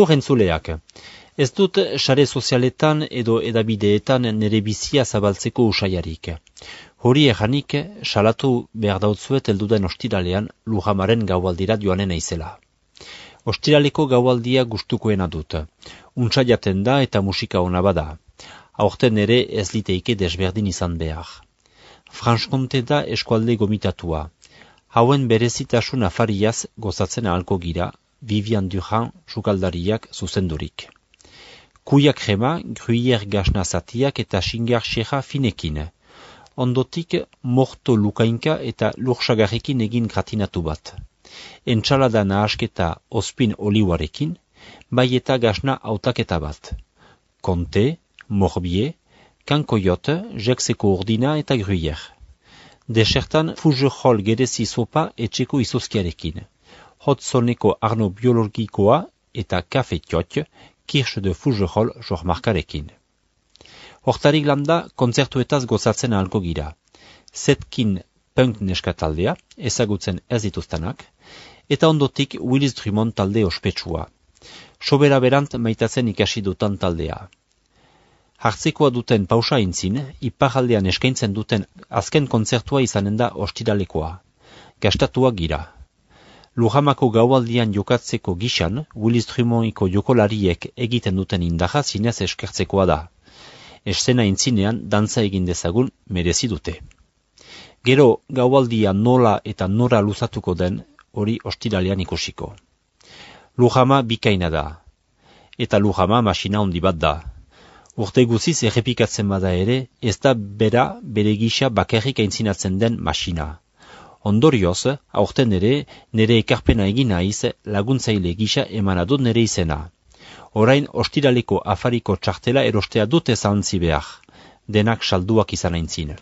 Hor entzuleak, ez dut sare sozialetan edo edabideetan nere bizia zabaltzeko usaiarik. Hori eganik, salatu behar dautzuet elduden ostiralean Lujamaren gaualdira joanen aizela. Ostiraleko gaualdia gustukoena dut. Untsa jaten da eta musika hona bada. Aurten ere ez liteike desberdin izan behar. Franschkonte da eskualde gomitatua. Hauen berezitasun afariaz gozatzen ahalko gira, Vivian Durand sukaldariak zuzendurik. Kuiak jema, gruier gasna zatiak eta xingar xeja finekin. Ondotik, morto lukainka eta lursagarrekin egin gratinatu bat. Entsalada nahasketa ospin oliwarekin, bai eta gasna autaketa bat. Konte, morbie, kankoiot, jekseko urdina eta gruier. Desertan fujehol gerezi sopa etxeko izozkiarekin hotzoneko arno biologikoa eta kafe tiot, kirsch de fujerol jormarkarekin. Hortarik landa, kontzertuetaz gozatzen ahalko gira. Zetkin punk neskataldea, ezagutzen ez dituztanak, eta ondotik Willis Drummond talde ospetsua. Sobera berant maitatzen ikasi dutan taldea. Hartzekoa duten pausa intzin, iparaldean eskaintzen duten azken kontzertua izanen da ostiralekoa. Gastatua gira. Lujamako gaualdian jokatzeko gixan, Willis Drummondiko jokolariek egiten duten indaja zinez eskertzekoa da. Esena intzinean, dantza egin dezagun merezi dute. Gero, gaualdia nola eta nora luzatuko den, hori ostiralean ikusiko. Lujama bikaina da. Eta Lujama masina handi bat da. Urte guziz errepikatzen bada ere, ez da bera bere gisa bakarrik aintzinatzen den masina. Ondorioz, aurten ere, nire ekarpena egin naiz laguntzaile gisa emanadut nire izena. Orain, ostiraleko afariko txartela erostea dute zantzi behar, denak salduak izan aintzin.